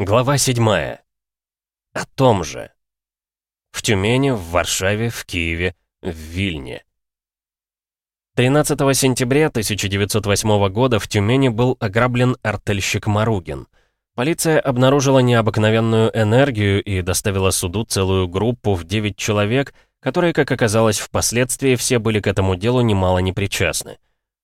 Глава 7. О том же. В Тюмени, в Варшаве, в Киеве, в Вильне. 13 сентября 1908 года в Тюмени был ограблен артельщик Маругин. Полиция обнаружила необыкновенную энергию и доставила суду целую группу в 9 человек, которые, как оказалось впоследствии, все были к этому делу немало не причастны.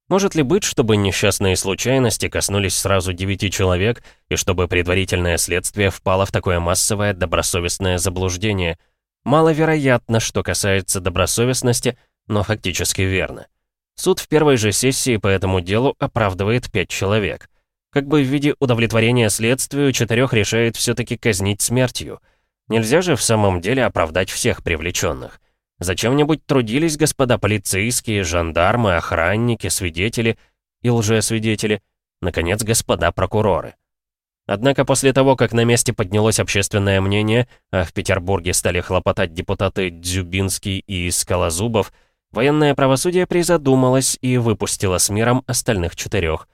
Может ли быть, чтобы несчастные случайности коснулись сразу девяти человек, и чтобы предварительное следствие впало в такое массовое добросовестное заблуждение? Маловероятно, что касается добросовестности, но фактически верно. Суд в первой же сессии по этому делу оправдывает пять человек. Как бы в виде удовлетворения следствию четырех решает все-таки казнить смертью. Нельзя же в самом деле оправдать всех привлеченных. Зачем-нибудь трудились господа полицейские, жандармы, охранники, свидетели и лжесвидетели, наконец, господа прокуроры. Однако после того, как на месте поднялось общественное мнение, а в Петербурге стали хлопотать депутаты Дзюбинский и Скалозубов, военное правосудие призадумалось и выпустило с миром остальных четырех.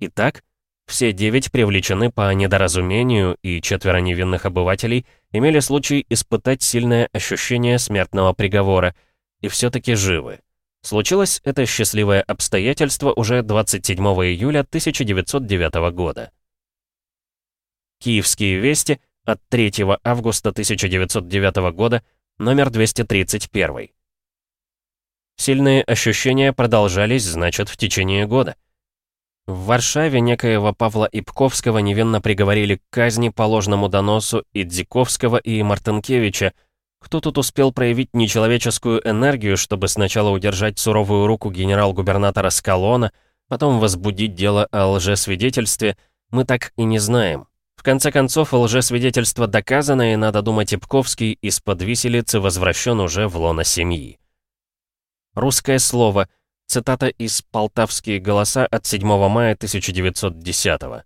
Итак, все девять привлечены по недоразумению, и четверо невинных обывателей имели случай испытать сильное ощущение смертного приговора, и все-таки живы. Случилось это счастливое обстоятельство уже 27 июля 1909 года. Киевские вести от 3 августа 1909 года, номер 231. Сильные ощущения продолжались, значит, в течение года. В Варшаве некоего Павла Ипковского невинно приговорили к казни по ложному доносу и Дзиковского, и Мартынкевича. Кто тут успел проявить нечеловеческую энергию, чтобы сначала удержать суровую руку генерал-губернатора Скалона, потом возбудить дело о лжесвидетельстве, мы так и не знаем. В конце концов, лжесвидетельство доказано, и, надо думать, Ипковский из-под виселицы возвращен уже в лоно семьи. Русское слово — Цитата из «Полтавские голоса» от 7 мая 1910 -го.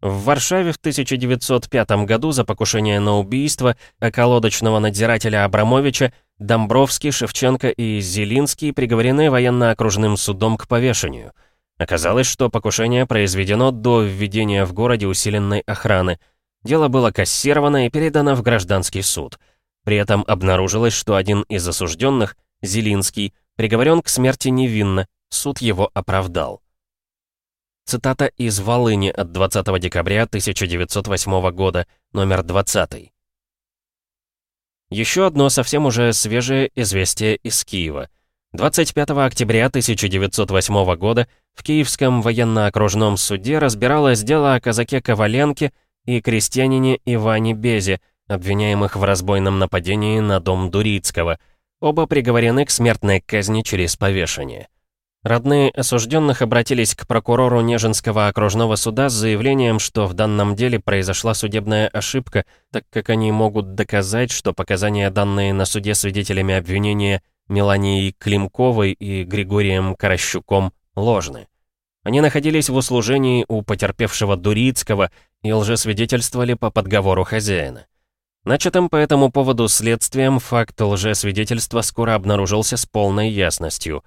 В Варшаве в 1905 году за покушение на убийство околодочного надзирателя Абрамовича Домбровский, Шевченко и Зелинский приговорены военно-окружным судом к повешению. Оказалось, что покушение произведено до введения в городе усиленной охраны. Дело было кассировано и передано в гражданский суд. При этом обнаружилось, что один из осужденных, Зелинский, Приговорен к смерти невинно, суд его оправдал. Цитата из Волыни от 20 декабря 1908 года, номер 20. Еще одно совсем уже свежее известие из Киева. 25 октября 1908 года в Киевском военно-окружном суде разбиралось дело о казаке Коваленке и крестьянине Иване Безе, обвиняемых в разбойном нападении на дом Дурицкого – Оба приговорены к смертной казни через повешение. Родные осужденных обратились к прокурору Нежинского окружного суда с заявлением, что в данном деле произошла судебная ошибка, так как они могут доказать, что показания, данные на суде свидетелями обвинения Меланией Климковой и Григорием Корощуком, ложны. Они находились в услужении у потерпевшего Дурицкого и лжесвидетельствовали по подговору хозяина. Начатым по этому поводу следствием факт лжесвидетельства скоро обнаружился с полной ясностью.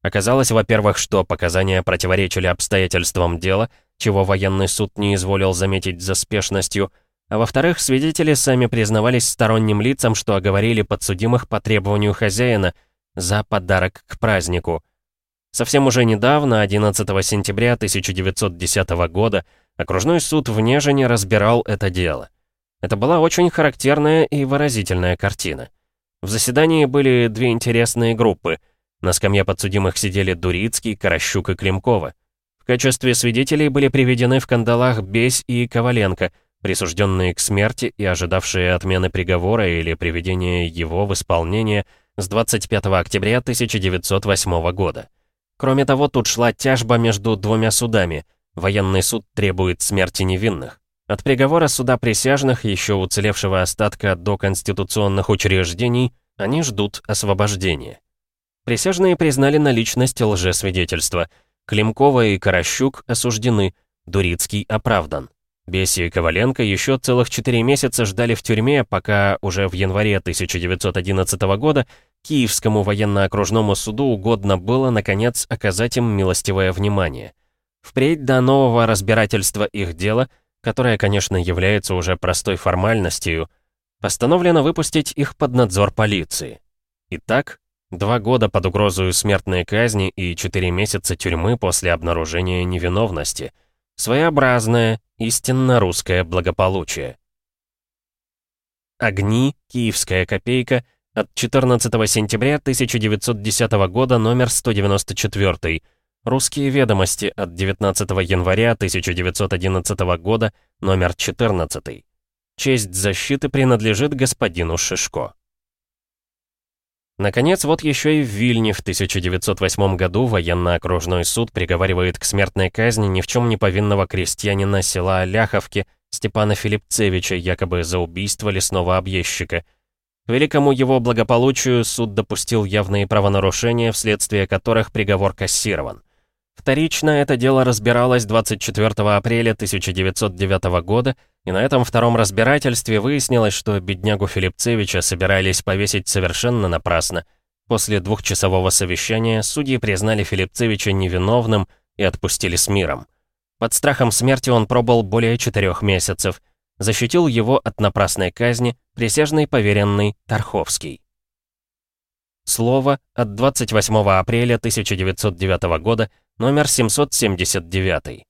Оказалось, во-первых, что показания противоречили обстоятельствам дела, чего военный суд не изволил заметить за спешностью, а во-вторых, свидетели сами признавались сторонним лицам, что оговорили подсудимых по требованию хозяина за подарок к празднику. Совсем уже недавно, 11 сентября 1910 года, окружной суд в Нежине разбирал это дело. Это была очень характерная и выразительная картина. В заседании были две интересные группы. На скамье подсудимых сидели Дурицкий, Корощук и Климкова. В качестве свидетелей были приведены в кандалах Бесь и Коваленко, присужденные к смерти и ожидавшие отмены приговора или приведения его в исполнение с 25 октября 1908 года. Кроме того, тут шла тяжба между двумя судами. Военный суд требует смерти невинных. От приговора суда присяжных, еще уцелевшего остатка до конституционных учреждений, они ждут освобождения. Присяжные признали наличность лжесвидетельства. Климкова и Каращук осуждены, Дурицкий оправдан. Беси и Коваленко еще целых четыре месяца ждали в тюрьме, пока уже в январе 1911 года Киевскому военно-окружному суду угодно было, наконец, оказать им милостивое внимание. Впредь до нового разбирательства их дела которая, конечно, является уже простой формальностью, постановлено выпустить их под надзор полиции. Итак, два года под угрозой смертной казни и четыре месяца тюрьмы после обнаружения невиновности. Своеобразное, истинно русское благополучие. Огни, Киевская копейка, от 14 сентября 1910 года, номер 194. Русские ведомости от 19 января 1911 года, номер 14. Честь защиты принадлежит господину Шишко. Наконец, вот еще и в Вильне в 1908 году военно-окружной суд приговаривает к смертной казни ни в чем не повинного крестьянина села Ляховки Степана Филипцевича якобы за убийство лесного объездчика – к великому его благополучию суд допустил явные правонарушения, вследствие которых приговор кассирован. Вторично это дело разбиралось 24 апреля 1909 года, и на этом втором разбирательстве выяснилось, что беднягу Филипцевича собирались повесить совершенно напрасно. После двухчасового совещания судьи признали Филипцевича невиновным и отпустили с миром. Под страхом смерти он пробыл более четырех месяцев – защитил его от напрасной казни присяжный поверенный Тарховский. Слово от 28 апреля 1909 года, номер 779.